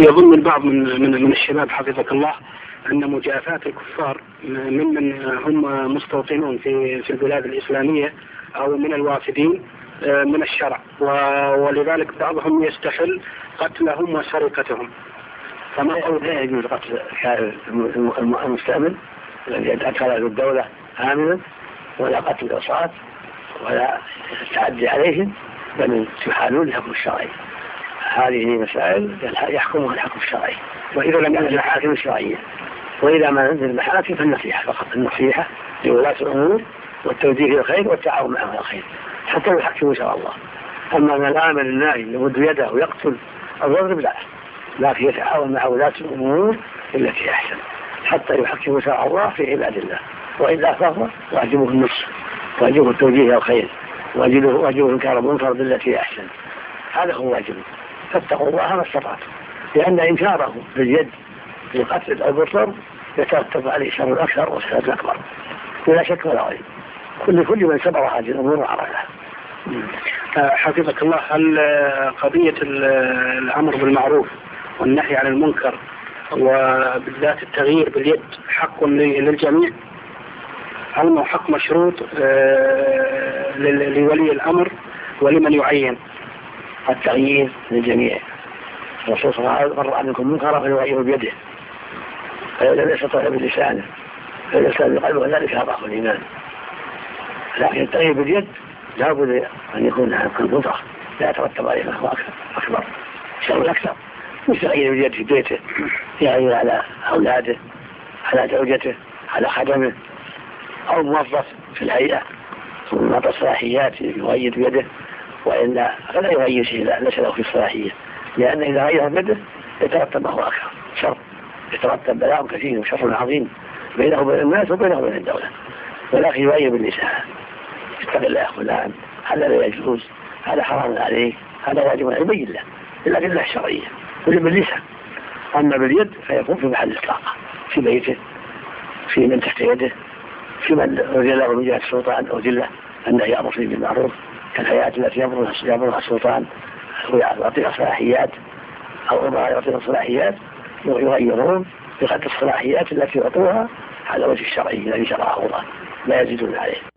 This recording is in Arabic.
يظن البعض من من من الشباب حفظك الله. أن مجافاه الكفار ممن هم مستوطنون في في البلاد الإسلامية أو من الوافدين آه، من الشرع. ولذلك بعضهم يستحل قتلهم وسرقتهم. فما قول؟ لا يجوز قتل المستأمن الذي أدخل الدولة آمنا ولا قتل الأصوات ولا التعدي عليهم بل تحالون الحكم الشرعي هذه مسائل يحكمها الحكم الشرعي. وإذا لم ينزل الحاكم الشرعية وإذا ما نزل المحاكم فالنصيحة فقط النصيحة لولاة الأمور والتوجيه إلى الخير والتعاون معهم على الخير حتى يحكموا شرع الله. أما من الآمن الناهي يمد يده ويقتل أو لا. لكن يتعاون مع ولاة الأمور التي أحسن حتى يحكموا شرع الله في عباد الله. وإلا فهو واجبه النصر واجبه التوجيه إلى الخير واجبه واجبه إنكار المنكر بالتي أحسن. هذا هو واجبه. فاتقوا الله ما استطعتم. لأن إنكاره باليد في قتل أو بالضرب يترتب عليه شر أكثر وفساد أكبر ولا شك ولا ريب كل كل من سبر هذه الأمور وعرفها. حفظك الله هل قضية الأمر بالمعروف والنهي عن المنكر وبالذات التغيير باليد حق للجميع؟ هل هو حق مشروط آه، لولي الأمر ولمن يعين؟ التغيير للجميع. الرسول صلى الله عليه وسلم مر منكم منكرا فليغيره بيده. فإذا لم يستطع بلسانه فإذا استطاع بقلبه ذلك أضعف الإيمان. لكن التغيير باليد لابد أن يكون عن قلب لا يترتب عليه هو أكبر. شر أكثر. مش تغيير باليد في بيته. يغير على أولاده على زوجته على خدمه. أو موظف في الهيئة. ثم الصلاحيات يغير بيده. وإلا فلا يغير شيء ليس له في الصلاحية. لأن إذا غير بيده يترتب ما هو أكثر شر. يترتب بلاء كثير وشر عظيم بينه وبين الناس وبينه وبين الدولة. ولكن يغير باللسان اتق الله يا فلان هذا لا يجوز. هذا حرام عليه هذا واجب يبين له. بالأدلة الشرعية. باللسان أما باليد فيكون في محل إطلاقه في بيته. في من تحت يده. في من الله من جهة السلطان أو ذلة أنه يأمر فيه بالمعروف كالهيئات التي يأمرها السلطان ويعطيها صلاحيات أو أمراء يعطيها صلاحيات يغيرون بقدر الصلاحيات التي يعطوها على وجه الشرعي الذي شرعه الله. لا يزيدون عليه.